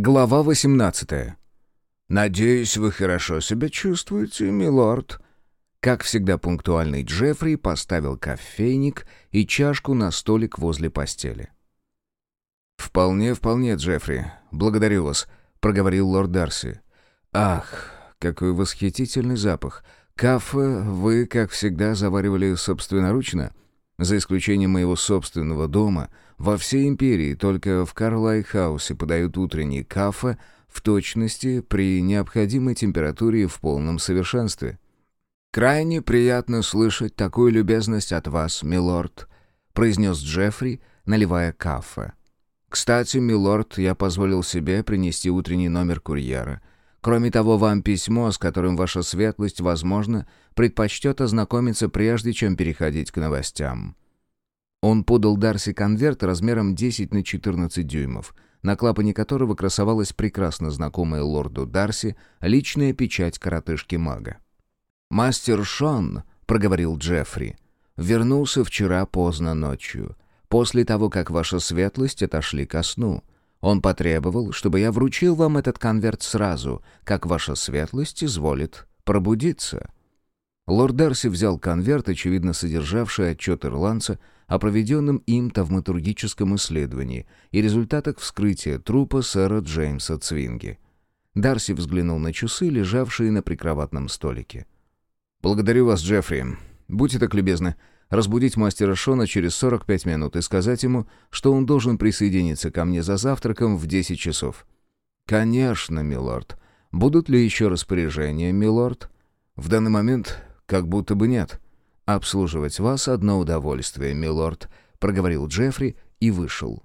Глава 18. «Надеюсь, вы хорошо себя чувствуете, милорд?» Как всегда пунктуальный Джеффри поставил кофейник и чашку на столик возле постели. «Вполне, вполне, Джеффри. Благодарю вас», — проговорил лорд Дарси. «Ах, какой восхитительный запах. Кафе вы, как всегда, заваривали собственноручно?» За исключением моего собственного дома, во всей империи только в Карлай-хаусе подают утренний кафе в точности при необходимой температуре в полном совершенстве. «Крайне приятно слышать такую любезность от вас, милорд», — произнес Джеффри, наливая кафе. «Кстати, милорд, я позволил себе принести утренний номер курьера. Кроме того, вам письмо, с которым ваша светлость, возможно, предпочтет ознакомиться прежде, чем переходить к новостям». Он подал Дарси конверт размером 10 на 14 дюймов, на клапане которого красовалась прекрасно знакомая лорду Дарси личная печать коротышки-мага. «Мастер Шон», — проговорил Джеффри, — «вернулся вчера поздно ночью, после того, как ваша светлость отошли ко сну». Он потребовал, чтобы я вручил вам этот конверт сразу, как ваша светлость изволит пробудиться». Лорд Дарси взял конверт, очевидно содержавший отчет ирландца о проведенном им тавматургическом исследовании и результатах вскрытия трупа сэра Джеймса Цвинги. Дарси взглянул на часы, лежавшие на прикроватном столике. «Благодарю вас, Джеффри. Будьте так любезны, разбудить мастера Шона через 45 минут и сказать ему, что он должен присоединиться ко мне за завтраком в 10 часов. «Конечно, милорд. Будут ли еще распоряжения, милорд?» «В данный момент как будто бы нет. Обслуживать вас одно удовольствие, милорд», — проговорил Джеффри и вышел.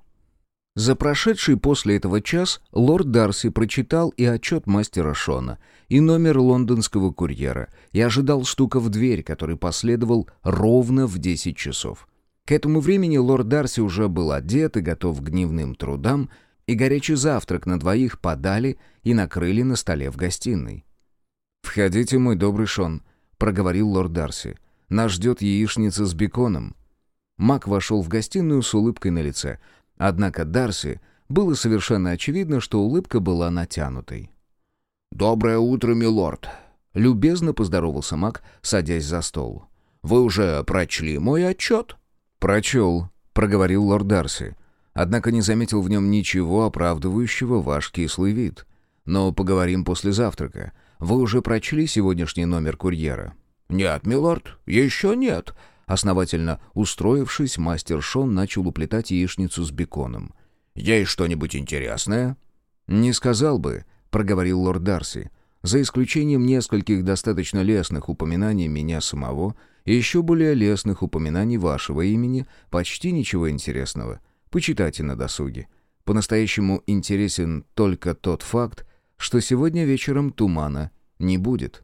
За прошедший после этого час лорд Дарси прочитал и отчет мастера Шона, и номер лондонского курьера, и ожидал стука в дверь, который последовал ровно в 10 часов. К этому времени лорд Дарси уже был одет и готов к дневным трудам, и горячий завтрак на двоих подали и накрыли на столе в гостиной. «Входите, мой добрый Шон», — проговорил лорд Дарси. «Нас ждет яичница с беконом». Мак вошел в гостиную с улыбкой на лице, Однако Дарси было совершенно очевидно, что улыбка была натянутой. «Доброе утро, милорд!» — любезно поздоровался Мак, садясь за стол. «Вы уже прочли мой отчет?» «Прочел», — проговорил лорд Дарси. «Однако не заметил в нем ничего оправдывающего ваш кислый вид. Но поговорим после завтрака. Вы уже прочли сегодняшний номер курьера?» «Нет, милорд, еще нет», Основательно устроившись, мастер Шон начал уплетать яичницу с беконом. «Есть что-нибудь интересное?» «Не сказал бы», — проговорил лорд Дарси. «За исключением нескольких достаточно лестных упоминаний меня самого и еще более лестных упоминаний вашего имени, почти ничего интересного. Почитайте на досуге. По-настоящему интересен только тот факт, что сегодня вечером тумана не будет».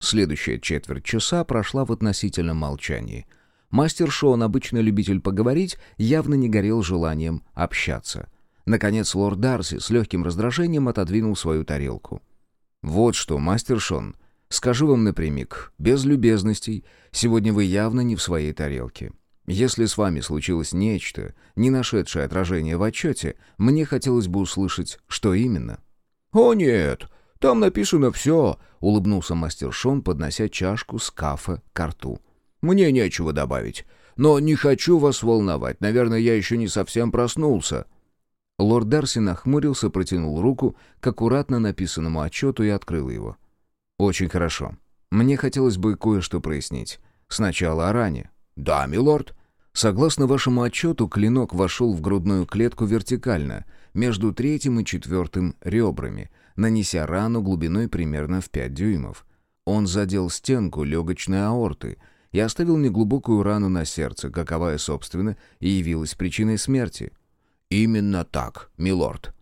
Следующая четверть часа прошла в относительном молчании. Мастер Шон, обычно любитель поговорить, явно не горел желанием общаться. Наконец лорд Дарси с легким раздражением отодвинул свою тарелку. «Вот что, мастер Шон, скажу вам напрямик, без любезностей, сегодня вы явно не в своей тарелке. Если с вами случилось нечто, не нашедшее отражение в отчете, мне хотелось бы услышать, что именно». «О нет, там написано все», — улыбнулся мастер Шон, поднося чашку с кафе к рту. «Мне нечего добавить. Но не хочу вас волновать. Наверное, я еще не совсем проснулся». Лорд Дарси нахмурился, протянул руку к аккуратно написанному отчету и открыл его. «Очень хорошо. Мне хотелось бы кое-что прояснить. Сначала о ране». «Да, милорд». «Согласно вашему отчету, клинок вошел в грудную клетку вертикально, между третьим и четвертым ребрами, нанеся рану глубиной примерно в 5 дюймов. Он задел стенку легочной аорты и оставил неглубокую рану на сердце, каковая, собственно, и явилась причиной смерти. «Именно так, милорд».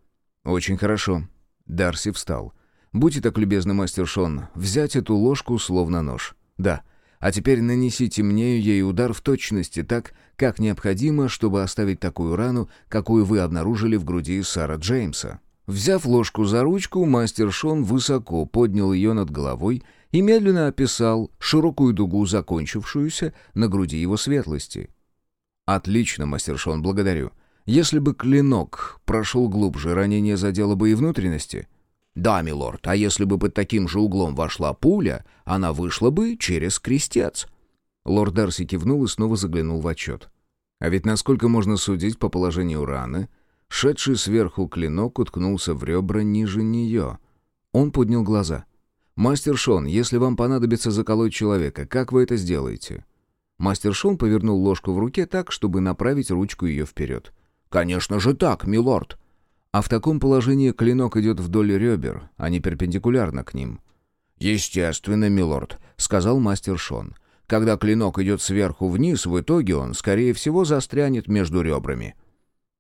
«Очень хорошо». Дарси встал. «Будьте так любезны, мастер Шон, взять эту ложку словно нож». «Да. А теперь нанесите мне ей удар в точности так, как необходимо, чтобы оставить такую рану, какую вы обнаружили в груди Сара Джеймса». Взяв ложку за ручку, мастер Шон высоко поднял ее над головой и медленно описал широкую дугу, закончившуюся на груди его светлости. «Отлично, мастер Шон, благодарю. Если бы клинок прошел глубже, ранение задело бы и внутренности?» «Да, милорд, а если бы под таким же углом вошла пуля, она вышла бы через крестец». Лорд Дарси кивнул и снова заглянул в отчет. А ведь насколько можно судить по положению раны, шедший сверху клинок уткнулся в ребра ниже нее. Он поднял глаза. «Мастер Шон, если вам понадобится заколоть человека, как вы это сделаете?» Мастер Шон повернул ложку в руке так, чтобы направить ручку ее вперед. «Конечно же так, милорд!» «А в таком положении клинок идет вдоль ребер, а не перпендикулярно к ним». «Естественно, милорд», — сказал мастер Шон. Когда клинок идет сверху вниз, в итоге он, скорее всего, застрянет между ребрами».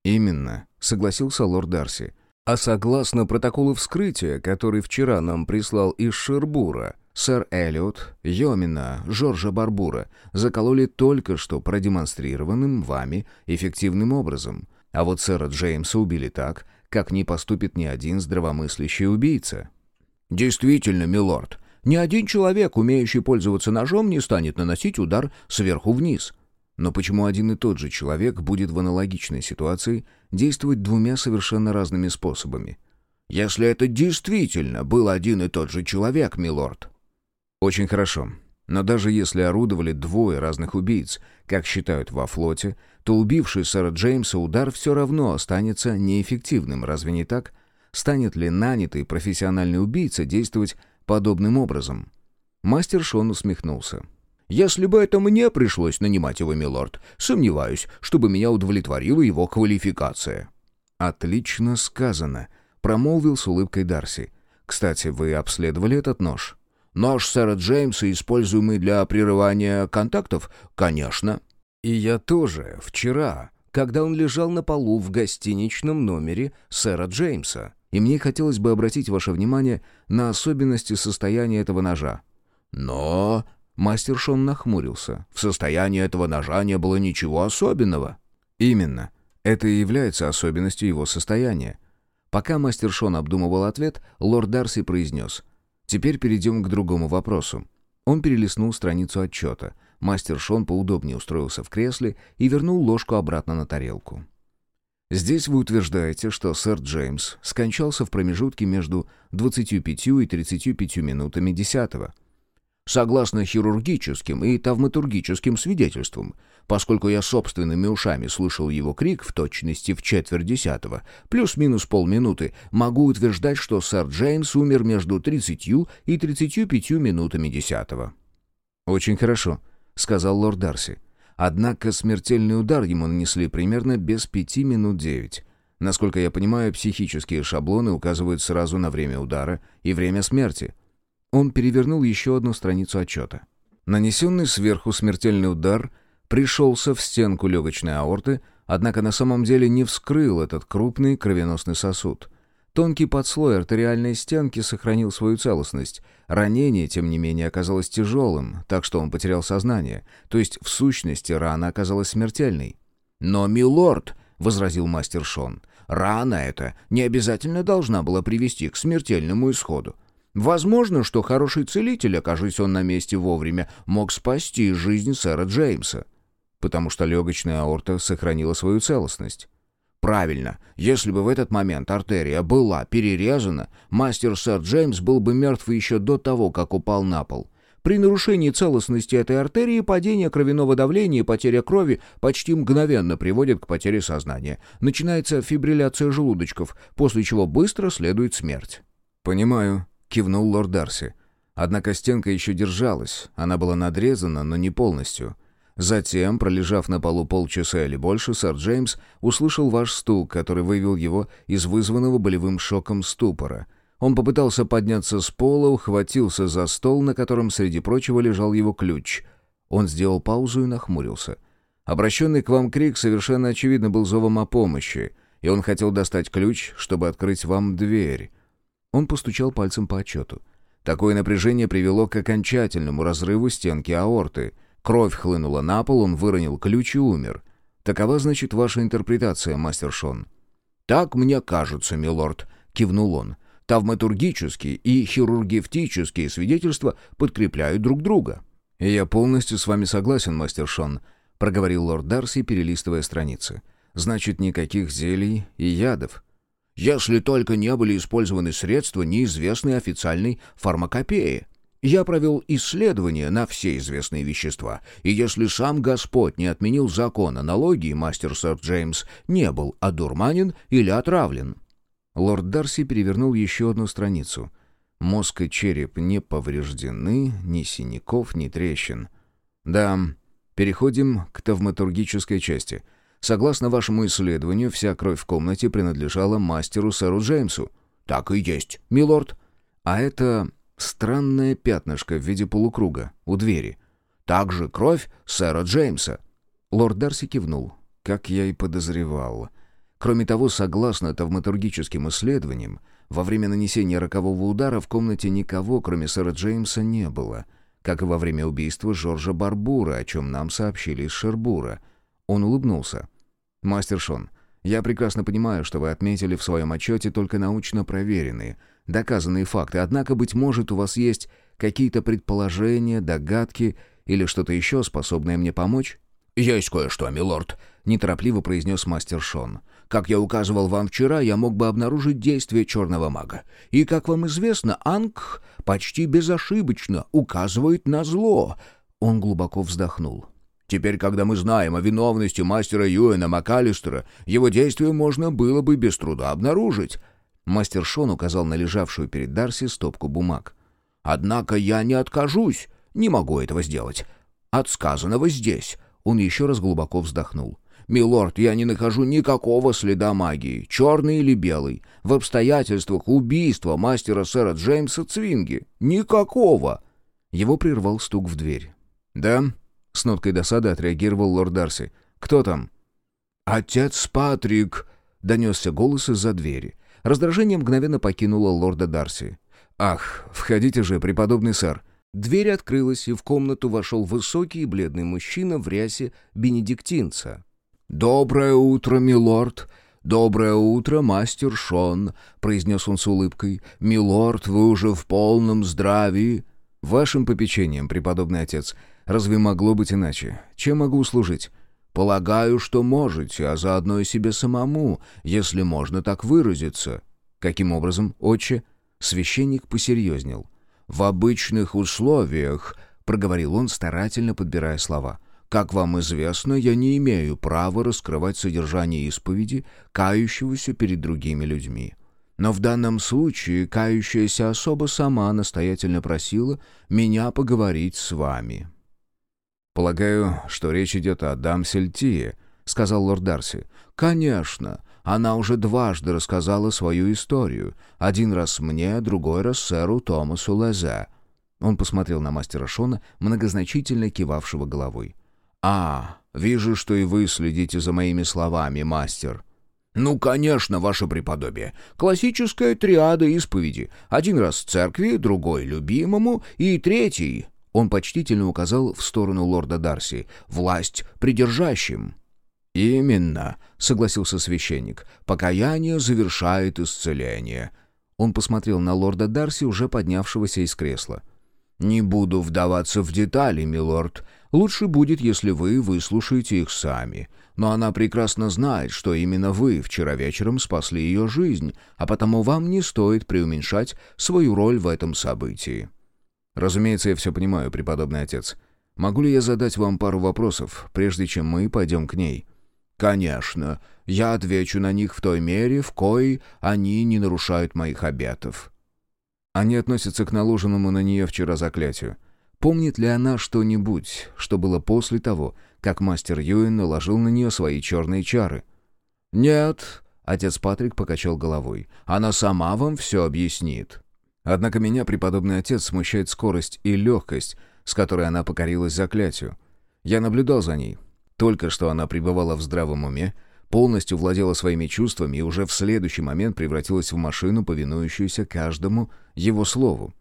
«Именно», — согласился лорд Дарси. «А согласно протоколу вскрытия, который вчера нам прислал из Шербура, сэр Эллиот, Йомина, Жоржа Барбура закололи только что продемонстрированным вами эффективным образом, а вот сэра Джеймса убили так, как не поступит ни один здравомыслящий убийца». «Действительно, милорд», ни один человек, умеющий пользоваться ножом, не станет наносить удар сверху вниз. Но почему один и тот же человек будет в аналогичной ситуации действовать двумя совершенно разными способами? Если это действительно был один и тот же человек, милорд. Очень хорошо. Но даже если орудовали двое разных убийц, как считают во флоте, то убивший сэра Джеймса удар все равно останется неэффективным, разве не так? Станет ли нанятый профессиональный убийца действовать подобным образом. Мастер Шон усмехнулся. «Если бы это мне пришлось нанимать его, милорд, сомневаюсь, чтобы меня удовлетворила его квалификация». «Отлично сказано», — промолвил с улыбкой Дарси. «Кстати, вы обследовали этот нож?» «Нож сэра Джеймса, используемый для прерывания контактов? Конечно». «И я тоже, вчера, когда он лежал на полу в гостиничном номере сэра Джеймса и мне хотелось бы обратить ваше внимание на особенности состояния этого ножа». «Но...» — мастер Шон нахмурился. «В состоянии этого ножа не было ничего особенного». «Именно. Это и является особенностью его состояния». Пока мастер Шон обдумывал ответ, лорд Дарси произнес. «Теперь перейдем к другому вопросу». Он перелистнул страницу отчета. Мастер Шон поудобнее устроился в кресле и вернул ложку обратно на тарелку. Здесь вы утверждаете, что сэр Джеймс скончался в промежутке между 25 и 35 минутами десятого. Согласно хирургическим и тавматургическим свидетельствам, поскольку я собственными ушами слышал его крик в точности в четверть десятого, плюс-минус полминуты, могу утверждать, что сэр Джеймс умер между 30 и 35 минутами десятого. «Очень хорошо», — сказал лорд Дарси. Однако смертельный удар ему нанесли примерно без пяти минут девять. Насколько я понимаю, психические шаблоны указывают сразу на время удара и время смерти. Он перевернул еще одну страницу отчета. Нанесенный сверху смертельный удар пришелся в стенку легочной аорты, однако на самом деле не вскрыл этот крупный кровеносный сосуд. Тонкий подслой артериальной стенки сохранил свою целостность. Ранение, тем не менее, оказалось тяжелым, так что он потерял сознание. То есть, в сущности, рана оказалась смертельной. «Но, милорд», — возразил мастер Шон, — «рана эта не обязательно должна была привести к смертельному исходу. Возможно, что хороший целитель, окажись он на месте вовремя, мог спасти жизнь сэра Джеймса, потому что легочная аорта сохранила свою целостность. Правильно. Если бы в этот момент артерия была перерезана, мастер сэр Джеймс был бы мертв еще до того, как упал на пол. При нарушении целостности этой артерии падение кровяного давления и потеря крови почти мгновенно приводит к потере сознания. Начинается фибрилляция желудочков, после чего быстро следует смерть. «Понимаю», — кивнул лорд Дарси. Однако стенка еще держалась, она была надрезана, но не полностью. Затем, пролежав на полу полчаса или больше, сэр Джеймс услышал ваш стук, который вывел его из вызванного болевым шоком ступора. Он попытался подняться с пола, ухватился за стол, на котором, среди прочего, лежал его ключ. Он сделал паузу и нахмурился. Обращенный к вам крик совершенно очевидно был зовом о помощи, и он хотел достать ключ, чтобы открыть вам дверь. Он постучал пальцем по отчету. Такое напряжение привело к окончательному разрыву стенки аорты — Кровь хлынула на пол, он выронил ключ и умер. Такова, значит, ваша интерпретация, мастер Шон. «Так мне кажется, милорд», — кивнул он. «Тавматургические и хирургевтические свидетельства подкрепляют друг друга». «Я полностью с вами согласен, мастер Шон», — проговорил лорд Дарси, перелистывая страницы. Значит, никаких зелий и ядов. Если только не были использованы средства неизвестной официальной фармакопеи. Я провел исследования на все известные вещества, и если сам Господь не отменил закон аналогии, мастер сэр Джеймс не был одурманен или отравлен. Лорд Дарси перевернул еще одну страницу. Мозг и череп не повреждены, ни синяков, ни трещин. Да, переходим к тавматургической части. Согласно вашему исследованию, вся кровь в комнате принадлежала мастеру сэру Джеймсу. Так и есть, милорд. А это странное пятнышко в виде полукруга у двери. Также кровь сэра Джеймса. Лорд Дарси кивнул. Как я и подозревал. Кроме того, согласно тавматургическим исследованиям, во время нанесения рокового удара в комнате никого, кроме сэра Джеймса, не было, как и во время убийства Жоржа Барбура, о чем нам сообщили из Шербура. Он улыбнулся. «Мастер Шон, я прекрасно понимаю, что вы отметили в своем отчете только научно проверенные, доказанные факты, однако, быть может, у вас есть какие-то предположения, догадки или что-то еще, способное мне помочь?» «Есть кое-что, милорд», — неторопливо произнес мастер Шон. Как я указывал вам вчера, я мог бы обнаружить действие черного мага. И, как вам известно, Анг почти безошибочно указывает на зло». Он глубоко вздохнул. «Теперь, когда мы знаем о виновности мастера Юэна МакАлистера, его действия можно было бы без труда обнаружить». Мастер Шон указал на лежавшую перед Дарси стопку бумаг. «Однако я не откажусь, не могу этого сделать. От сказанного здесь». Он еще раз глубоко вздохнул. «Милорд, я не нахожу никакого следа магии, черный или белый, в обстоятельствах убийства мастера сэра Джеймса Цвинги. Никакого!» Его прервал стук в дверь. «Да?» — с ноткой досады отреагировал лорд Дарси. «Кто там?» «Отец Патрик!» — донесся голос из-за двери. Раздражение мгновенно покинуло лорда Дарси. «Ах, входите же, преподобный сэр!» Дверь открылась, и в комнату вошел высокий и бледный мужчина в рясе бенедиктинца. «Доброе утро, милорд! Доброе утро, мастер Шон!» — произнес он с улыбкой. «Милорд, вы уже в полном здравии!» «Вашим попечением, преподобный отец. Разве могло быть иначе? Чем могу услужить?» «Полагаю, что можете, а заодно и себе самому, если можно так выразиться». «Каким образом, отче?» Священник посерьезнел. «В обычных условиях», — проговорил он, старательно подбирая слова, — как вам известно, я не имею права раскрывать содержание исповеди кающегося перед другими людьми. Но в данном случае кающаяся особа сама настоятельно просила меня поговорить с вами». «Полагаю, что речь идет о Дамсельтие», — сказал лорд Дарси. «Конечно. Она уже дважды рассказала свою историю. Один раз мне, другой раз сэру Томасу Лезе». Он посмотрел на мастера Шона, многозначительно кивавшего головой. «А, вижу, что и вы следите за моими словами, мастер». «Ну, конечно, ваше преподобие. Классическая триада исповеди. Один раз церкви, другой любимому и третий...» Он почтительно указал в сторону лорда Дарси. «Власть придержащим». «Именно», — согласился священник. «Покаяние завершает исцеление». Он посмотрел на лорда Дарси, уже поднявшегося из кресла. «Не буду вдаваться в детали, милорд. Лучше будет, если вы выслушаете их сами. Но она прекрасно знает, что именно вы вчера вечером спасли ее жизнь, а потому вам не стоит преуменьшать свою роль в этом событии». «Разумеется, я все понимаю, преподобный отец. Могу ли я задать вам пару вопросов, прежде чем мы пойдем к ней?» «Конечно. Я отвечу на них в той мере, в коей они не нарушают моих обетов». Они относятся к наложенному на нее вчера заклятию. Помнит ли она что-нибудь, что было после того, как мастер Юэн наложил на нее свои черные чары? «Нет», — отец Патрик покачал головой, — «она сама вам все объяснит». Однако меня, преподобный отец, смущает скорость и легкость, с которой она покорилась заклятию. Я наблюдал за ней. Только что она пребывала в здравом уме, полностью владела своими чувствами и уже в следующий момент превратилась в машину, повинующуюся каждому его слову.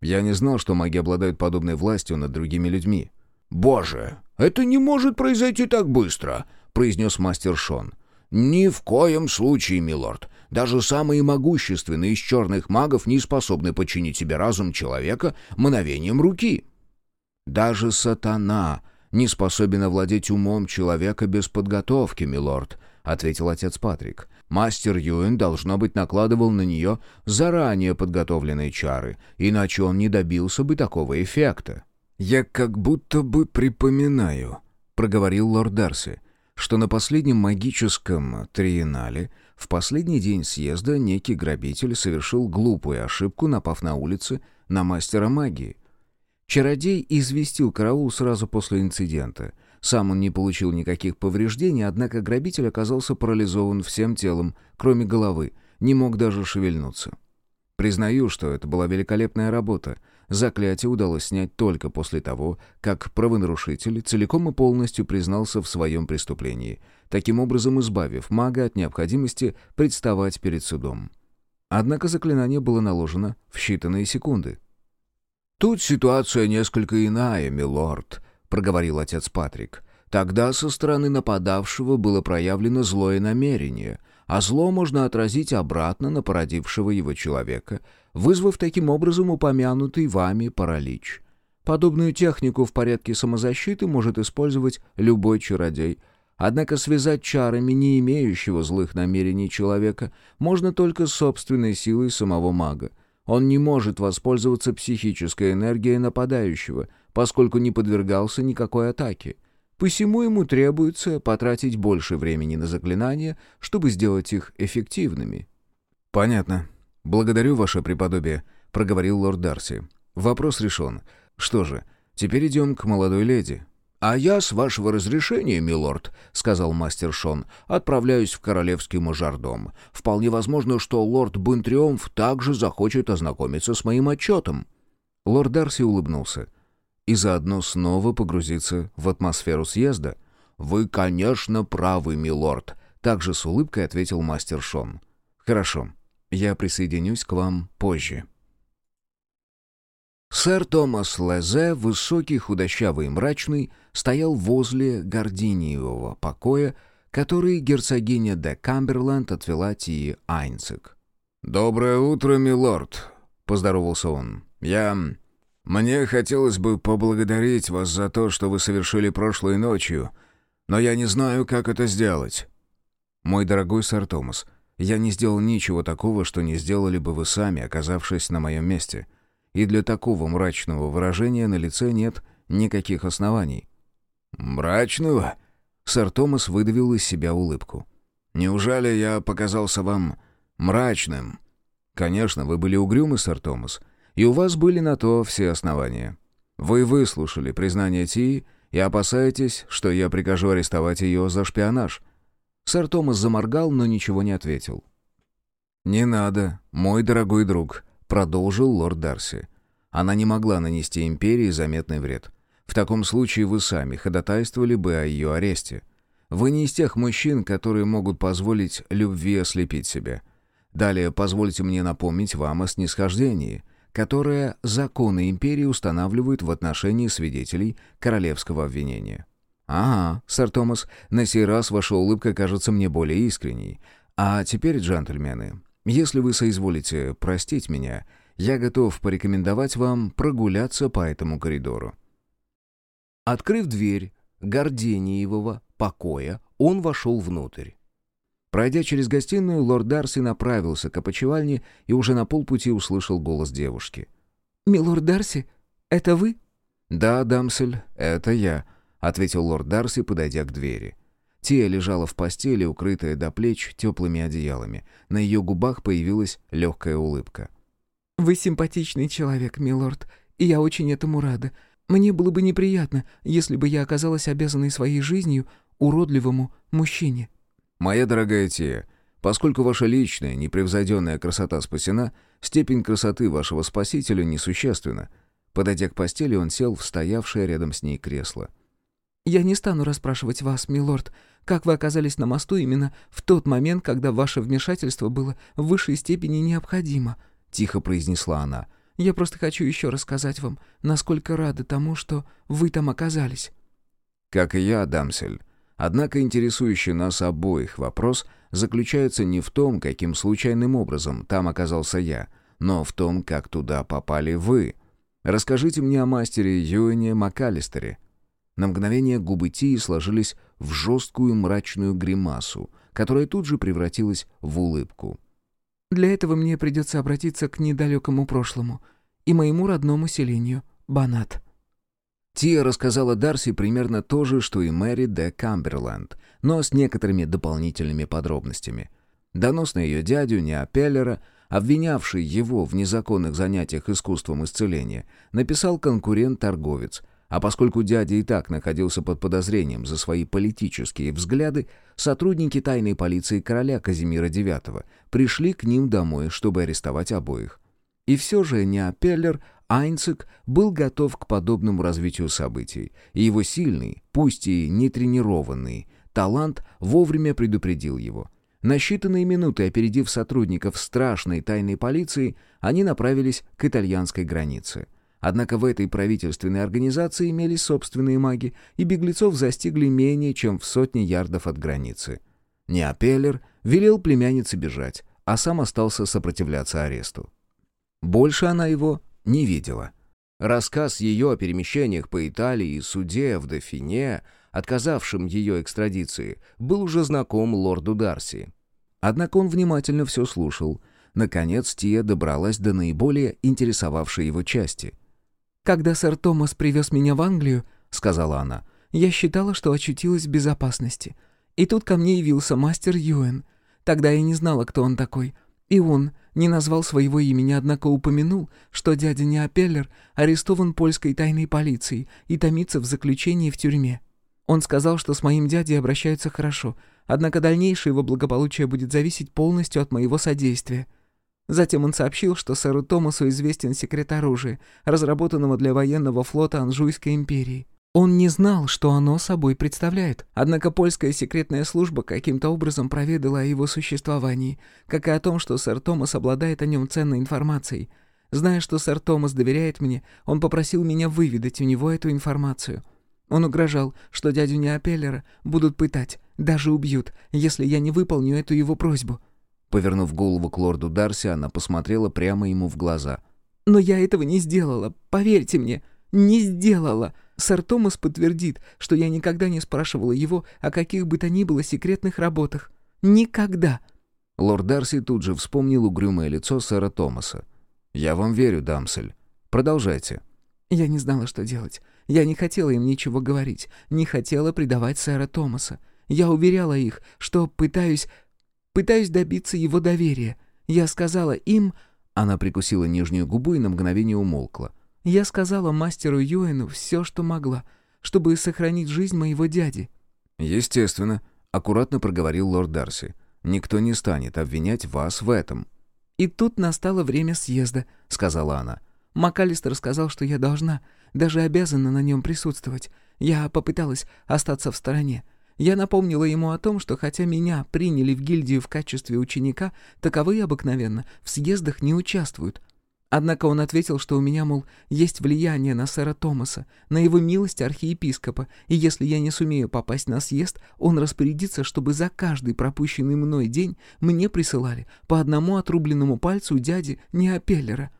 Я не знал, что маги обладают подобной властью над другими людьми. «Боже, это не может произойти так быстро», — произнес мастер Шон. «Ни в коем случае, милорд. Даже самые могущественные из черных магов не способны подчинить себе разум человека мгновением руки. Даже сатана не способен овладеть умом человека без подготовки, милорд», ответил отец Патрик. «Мастер Юэн, должно быть, накладывал на нее заранее подготовленные чары, иначе он не добился бы такого эффекта». «Я как будто бы припоминаю», — проговорил лорд Дарси, «что на последнем магическом триеннале в последний день съезда некий грабитель совершил глупую ошибку, напав на улице на мастера магии. Чародей известил караул сразу после инцидента. Сам он не получил никаких повреждений, однако грабитель оказался парализован всем телом, кроме головы, не мог даже шевельнуться. Признаю, что это была великолепная работа. Заклятие удалось снять только после того, как правонарушитель целиком и полностью признался в своем преступлении, таким образом избавив мага от необходимости представать перед судом. Однако заклинание было наложено в считанные секунды. «Тут ситуация несколько иная, милорд», — проговорил отец Патрик. «Тогда со стороны нападавшего было проявлено злое намерение, а зло можно отразить обратно на породившего его человека, вызвав таким образом упомянутый вами паралич. Подобную технику в порядке самозащиты может использовать любой чародей, Однако связать чарами не имеющего злых намерений человека можно только собственной силой самого мага. Он не может воспользоваться психической энергией нападающего, поскольку не подвергался никакой атаке. Посему ему требуется потратить больше времени на заклинания, чтобы сделать их эффективными. «Понятно. Благодарю, ваше преподобие», — проговорил лорд Дарси. «Вопрос решен. Что же, теперь идем к молодой леди. «А я, с вашего разрешения, милорд», — сказал мастер Шон, — «отправляюсь в королевский мажордом. Вполне возможно, что лорд Бунтриумф также захочет ознакомиться с моим отчетом». Лорд Дарси улыбнулся. «И заодно снова погрузиться в атмосферу съезда?» «Вы, конечно, правы, милорд», — также с улыбкой ответил мастер Шон. «Хорошо. Я присоединюсь к вам позже». Сэр Томас Лезе, высокий, худощавый и мрачный, стоял возле гординиевого покоя, который герцогиня де Камберленд отвела Тии Айнцик. «Доброе утро, милорд», — поздоровался он. «Я... Мне хотелось бы поблагодарить вас за то, что вы совершили прошлой ночью, но я не знаю, как это сделать». «Мой дорогой сэр Томас, я не сделал ничего такого, что не сделали бы вы сами, оказавшись на моем месте» и для такого мрачного выражения на лице нет никаких оснований. «Мрачного?» Сэр Томас выдавил из себя улыбку. «Неужели я показался вам мрачным?» «Конечно, вы были угрюмы, сэр Томас, и у вас были на то все основания. Вы выслушали признание Ти и опасаетесь, что я прикажу арестовать ее за шпионаж». Сэр Томас заморгал, но ничего не ответил. «Не надо, мой дорогой друг», продолжил лорд Дарси. Она не могла нанести империи заметный вред. В таком случае вы сами ходатайствовали бы о ее аресте. Вы не из тех мужчин, которые могут позволить любви ослепить себя. Далее позвольте мне напомнить вам о снисхождении, которое законы империи устанавливают в отношении свидетелей королевского обвинения. «Ага, сэр Томас, на сей раз ваша улыбка кажется мне более искренней. А теперь, джентльмены, если вы соизволите простить меня, я готов порекомендовать вам прогуляться по этому коридору». Открыв дверь Гордениевого покоя, он вошел внутрь. Пройдя через гостиную, лорд Дарси направился к опочивальне и уже на полпути услышал голос девушки. «Милорд Дарси, это вы?» «Да, дамсель, это я», — ответил лорд Дарси, подойдя к двери. Тия лежала в постели, укрытая до плеч теплыми одеялами. На ее губах появилась легкая улыбка. «Вы симпатичный человек, милорд, и я очень этому рада. Мне было бы неприятно, если бы я оказалась обязанной своей жизнью уродливому мужчине». «Моя дорогая Тия, поскольку ваша личная, непревзойденная красота спасена, степень красоты вашего спасителя несущественна». Подойдя к постели, он сел в стоявшее рядом с ней кресло. «Я не стану расспрашивать вас, милорд, как вы оказались на мосту именно в тот момент, когда ваше вмешательство было в высшей степени необходимо», — тихо произнесла она. «Я просто хочу еще рассказать вам, насколько рада тому, что вы там оказались». «Как и я, дамсель. Однако интересующий нас обоих вопрос заключается не в том, каким случайным образом там оказался я, но в том, как туда попали вы. Расскажите мне о мастере Юэне МакАлистере». На мгновение губы Тии сложились в жесткую мрачную гримасу, которая тут же превратилась в улыбку. «Для этого мне придется обратиться к недалекому прошлому и моему родному селению, Банат». Тия рассказала Дарси примерно то же, что и Мэри де Камберленд, но с некоторыми дополнительными подробностями. Донос на ее дядю Неапеллера, обвинявший его в незаконных занятиях искусством исцеления, написал конкурент-торговец, а поскольку дядя и так находился под подозрением за свои политические взгляды, сотрудники тайной полиции короля Казимира IX пришли к ним домой, чтобы арестовать обоих. И все же Неапеллер Айнцик был готов к подобному развитию событий, и его сильный, пусть и не тренированный, талант вовремя предупредил его. На считанные минуты, опередив сотрудников страшной тайной полиции, они направились к итальянской границе. Однако в этой правительственной организации имелись собственные маги, и беглецов застигли менее чем в сотне ярдов от границы. Неапеллер велел племяннице бежать, а сам остался сопротивляться аресту. Больше она его не видела. Рассказ ее о перемещениях по Италии и суде в Дофине, отказавшем ее экстрадиции, был уже знаком лорду Дарси. Однако он внимательно все слушал. Наконец Тия добралась до наиболее интересовавшей его части. «Когда сэр Томас привез меня в Англию, — сказала она, — я считала, что очутилась в безопасности. И тут ко мне явился мастер Юэн. Тогда я не знала, кто он такой. И он не назвал своего имени, однако упомянул, что дядя Неапеллер арестован польской тайной полицией и томится в заключении в тюрьме. Он сказал, что с моим дядей обращаются хорошо, однако дальнейшее его благополучие будет зависеть полностью от моего содействия. Затем он сообщил, что сэру Томасу известен секрет оружия, разработанного для военного флота Анжуйской империи. Он не знал, что оно собой представляет. Однако польская секретная служба каким-то образом проведала о его существовании, как и о том, что сэр Томас обладает о нем ценной информацией. Зная, что сэр Томас доверяет мне, он попросил меня выведать у него эту информацию. Он угрожал, что дядю Неапеллера будут пытать, даже убьют, если я не выполню эту его просьбу. Повернув голову к лорду Дарси, она посмотрела прямо ему в глаза. «Но я этого не сделала, поверьте мне, не сделала!» Сэр Томас подтвердит, что я никогда не спрашивала его о каких бы то ни было секретных работах. Никогда!» Лорд Дарси тут же вспомнил угрюмое лицо сэра Томаса. «Я вам верю, дамсель. Продолжайте». Я не знала, что делать. Я не хотела им ничего говорить, не хотела предавать сэра Томаса. Я уверяла их, что пытаюсь... пытаюсь добиться его доверия. Я сказала им... Она прикусила нижнюю губу и на мгновение умолкла. Я сказала мастеру Юэну все, что могла, чтобы сохранить жизнь моего дяди». «Естественно», — аккуратно проговорил лорд Дарси. «Никто не станет обвинять вас в этом». «И тут настало время съезда», — сказала она. «МакАлистер сказал, что я должна, даже обязана на нем присутствовать. Я попыталась остаться в стороне. Я напомнила ему о том, что хотя меня приняли в гильдию в качестве ученика, таковые обыкновенно в съездах не участвуют, Однако он ответил, что у меня, мол, есть влияние на сэра Томаса, на его милость архиепископа, и если я не сумею попасть на съезд, он распорядится, чтобы за каждый пропущенный мной день мне присылали по одному отрубленному пальцу дяди Неапеллера.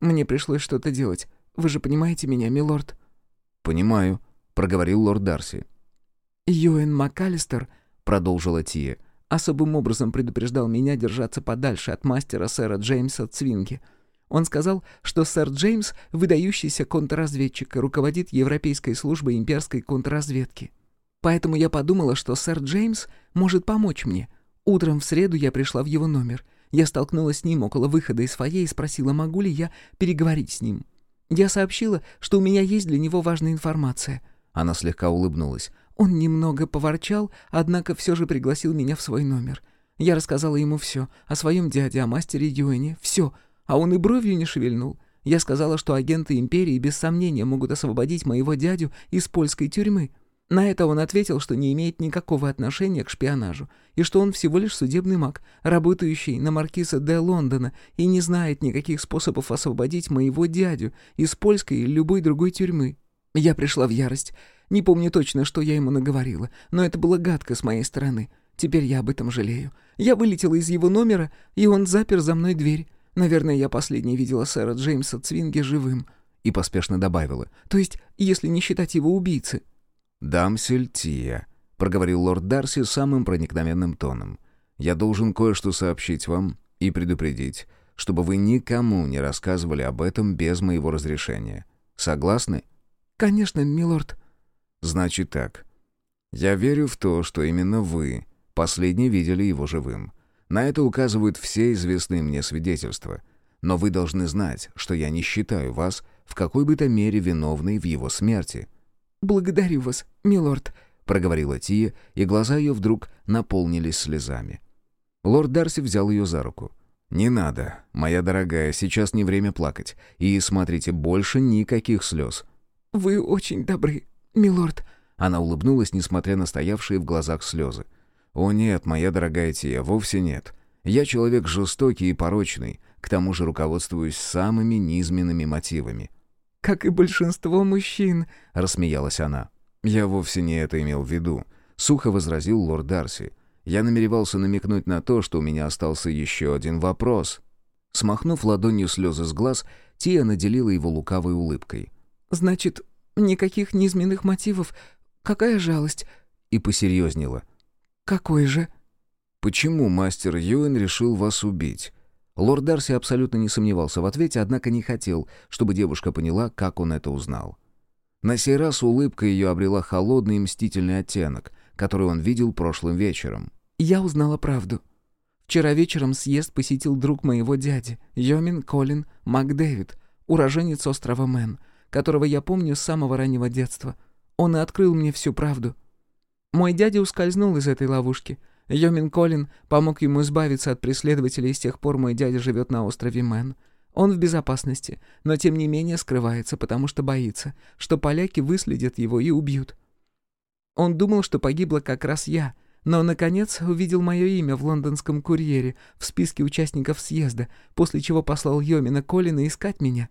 Мне пришлось что-то делать. Вы же понимаете меня, милорд?» «Понимаю», — проговорил лорд Дарси. «Юэн МакАлистер», — продолжила Тия, — особым образом предупреждал меня держаться подальше от мастера сэра Джеймса Цвинги — он сказал, что сэр Джеймс — выдающийся контрразведчик и руководит Европейской службой имперской контрразведки. Поэтому я подумала, что сэр Джеймс может помочь мне. Утром в среду я пришла в его номер. Я столкнулась с ним около выхода из фойе и спросила, могу ли я переговорить с ним. Я сообщила, что у меня есть для него важная информация. Она слегка улыбнулась. Он немного поворчал, однако все же пригласил меня в свой номер. Я рассказала ему все, о своем дяде, о мастере Юэне, все — а он и бровью не шевельнул. Я сказала, что агенты Империи без сомнения могут освободить моего дядю из польской тюрьмы. На это он ответил, что не имеет никакого отношения к шпионажу, и что он всего лишь судебный маг, работающий на маркиза де Лондона, и не знает никаких способов освободить моего дядю из польской или любой другой тюрьмы. Я пришла в ярость. Не помню точно, что я ему наговорила, но это было гадко с моей стороны. Теперь я об этом жалею. Я вылетела из его номера, и он запер за мной дверь. Наверное, я последний видела сэра Джеймса Цвинги живым». И поспешно добавила. «То есть, если не считать его убийцы». «Дамсель Тия», — проговорил лорд Дарси самым проникновенным тоном. Я должен кое-что сообщить вам и предупредить, чтобы вы никому не рассказывали об этом без моего разрешения. Согласны?» «Конечно, милорд». «Значит так. Я верю в то, что именно вы последний видели его живым. На это указывают все известные мне свидетельства. Но вы должны знать, что я не считаю вас в какой бы то мере виновной в его смерти». «Благодарю вас, милорд», — проговорила Тия, и глаза ее вдруг наполнились слезами. Лорд Дарси взял ее за руку. «Не надо, моя дорогая, сейчас не время плакать. И смотрите, больше никаких слез». «Вы очень добры, милорд». Она улыбнулась, несмотря на стоявшие в глазах слезы. «О нет, моя дорогая Тия, вовсе нет. Я человек жестокий и порочный, к тому же руководствуюсь самыми низменными мотивами». «Как и большинство мужчин», — рассмеялась она. «Я вовсе не это имел в виду», — сухо возразил лорд Дарси. Я намеревался намекнуть на то, что у меня остался еще один вопрос. Смахнув ладонью слезы с глаз, Тия наделила его лукавой улыбкой. «Значит, никаких низменных мотивов? Какая жалость?» И посерьезнела. «Какой же?» «Почему мастер Юэн решил вас убить?» Лорд Дарси абсолютно не сомневался в ответе, однако не хотел, чтобы девушка поняла, как он это узнал. На сей раз улыбка ее обрела холодный и мстительный оттенок, который он видел прошлым вечером. «Я узнала правду. Вчера вечером съезд посетил друг моего дяди, Йомин Колин МакДэвид, уроженец острова Мэн, которого я помню с самого раннего детства. Он и открыл мне всю правду. Мой дядя ускользнул из этой ловушки. Йомин Колин помог ему избавиться от преследователей, и с тех пор мой дядя живет на острове Мэн. Он в безопасности, но тем не менее скрывается, потому что боится, что поляки выследят его и убьют. Он думал, что погибла как раз я, но, наконец, увидел мое имя в лондонском курьере в списке участников съезда, после чего послал Йомина Колина искать меня.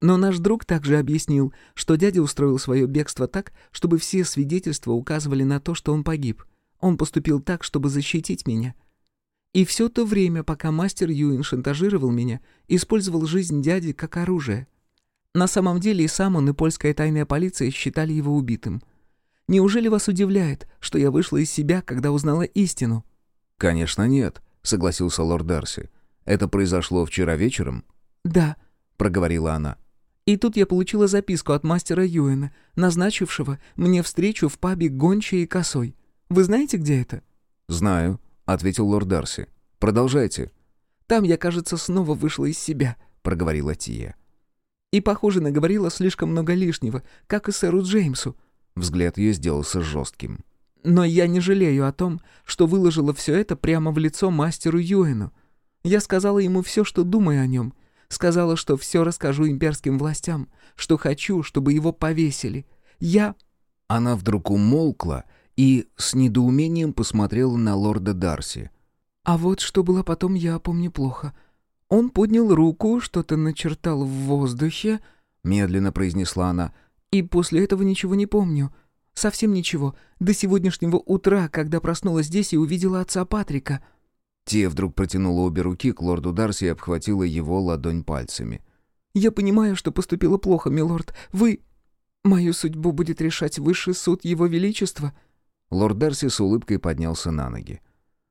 Но наш друг также объяснил, что дядя устроил свое бегство так, чтобы все свидетельства указывали на то, что он погиб. Он поступил так, чтобы защитить меня. И все то время, пока мастер Юин шантажировал меня, использовал жизнь дяди как оружие. На самом деле и сам он, и польская тайная полиция считали его убитым — Неужели вас удивляет, что я вышла из себя, когда узнала истину?» «Конечно нет», — согласился лорд Дарси. «Это произошло вчера вечером?» «Да», — проговорила она. «И тут я получила записку от мастера Юэна, назначившего мне встречу в пабе «Гончая и косой». Вы знаете, где это?» «Знаю», — ответил лорд Дарси. «Продолжайте». «Там я, кажется, снова вышла из себя», — проговорила Тия. «И, похоже, наговорила слишком много лишнего, как и сэру Джеймсу. Взгляд ее сделался жестким. «Но я не жалею о том, что выложила все это прямо в лицо мастеру Юэну. Я сказала ему все, что думаю о нем. Сказала, что все расскажу имперским властям, что хочу, чтобы его повесили. Я...» Она вдруг умолкла и с недоумением посмотрела на лорда Дарси. «А вот что было потом, я помню плохо. Он поднял руку, что-то начертал в воздухе...» Медленно произнесла она — и после этого ничего не помню. Совсем ничего. До сегодняшнего утра, когда проснулась здесь и увидела отца Патрика». Тия вдруг протянула обе руки к лорду Дарси и обхватила его ладонь пальцами. «Я понимаю, что поступила плохо, милорд. Вы... Мою судьбу будет решать высший суд его величества». Лорд Дарси с улыбкой поднялся на ноги.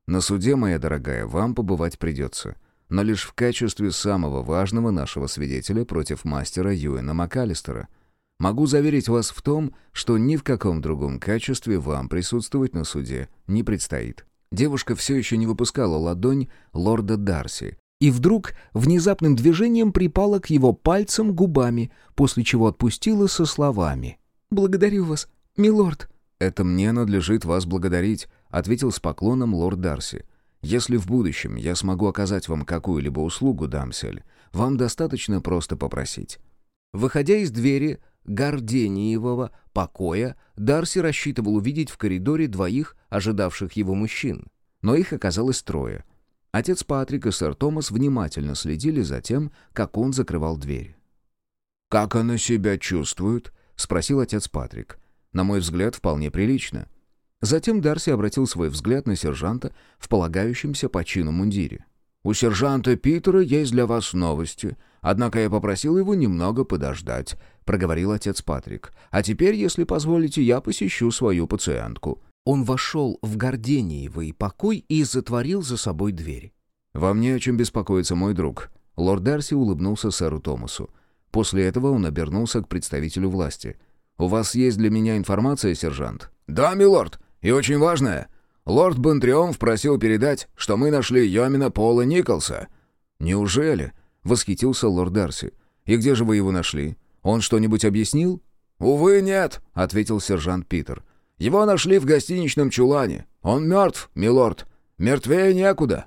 «На суде, моя дорогая, вам побывать придется, но лишь в качестве самого важного нашего свидетеля против мастера Юэна МакАлистера. Могу заверить вас в том, что ни в каком другом качестве вам присутствовать на суде не предстоит». Девушка все еще не выпускала ладонь лорда Дарси, и вдруг внезапным движением припала к его пальцам губами, после чего отпустила со словами. «Благодарю вас, милорд». «Это мне надлежит вас благодарить», — ответил с поклоном лорд Дарси. «Если в будущем я смогу оказать вам какую-либо услугу, дамсель, вам достаточно просто попросить». Выходя из двери, Гордениевого покоя Дарси рассчитывал увидеть в коридоре двоих ожидавших его мужчин. Но их оказалось трое. Отец Патрик и сэр Томас внимательно следили за тем, как он закрывал дверь. «Как она себя чувствует?» — спросил отец Патрик. «На мой взгляд, вполне прилично». Затем Дарси обратил свой взгляд на сержанта в полагающемся по чину мундире. «У сержанта Питера есть для вас новости, однако я попросил его немного подождать», — проговорил отец Патрик. «А теперь, если позволите, я посещу свою пациентку». Он вошел в Гордениевый покой и затворил за собой дверь. «Вам не о чем беспокоиться, мой друг». Лорд Дарси улыбнулся сэру Томасу. После этого он обернулся к представителю власти. «У вас есть для меня информация, сержант?» «Да, милорд, и очень важная. Лорд Бентриомф просил передать, что мы нашли Йомина Пола Николса». «Неужели?» — восхитился лорд Дарси. «И где же вы его нашли? Он что-нибудь объяснил?» «Увы, нет», — ответил сержант Питер. «Его нашли в гостиничном чулане. Он мертв, милорд. Мертвее некуда».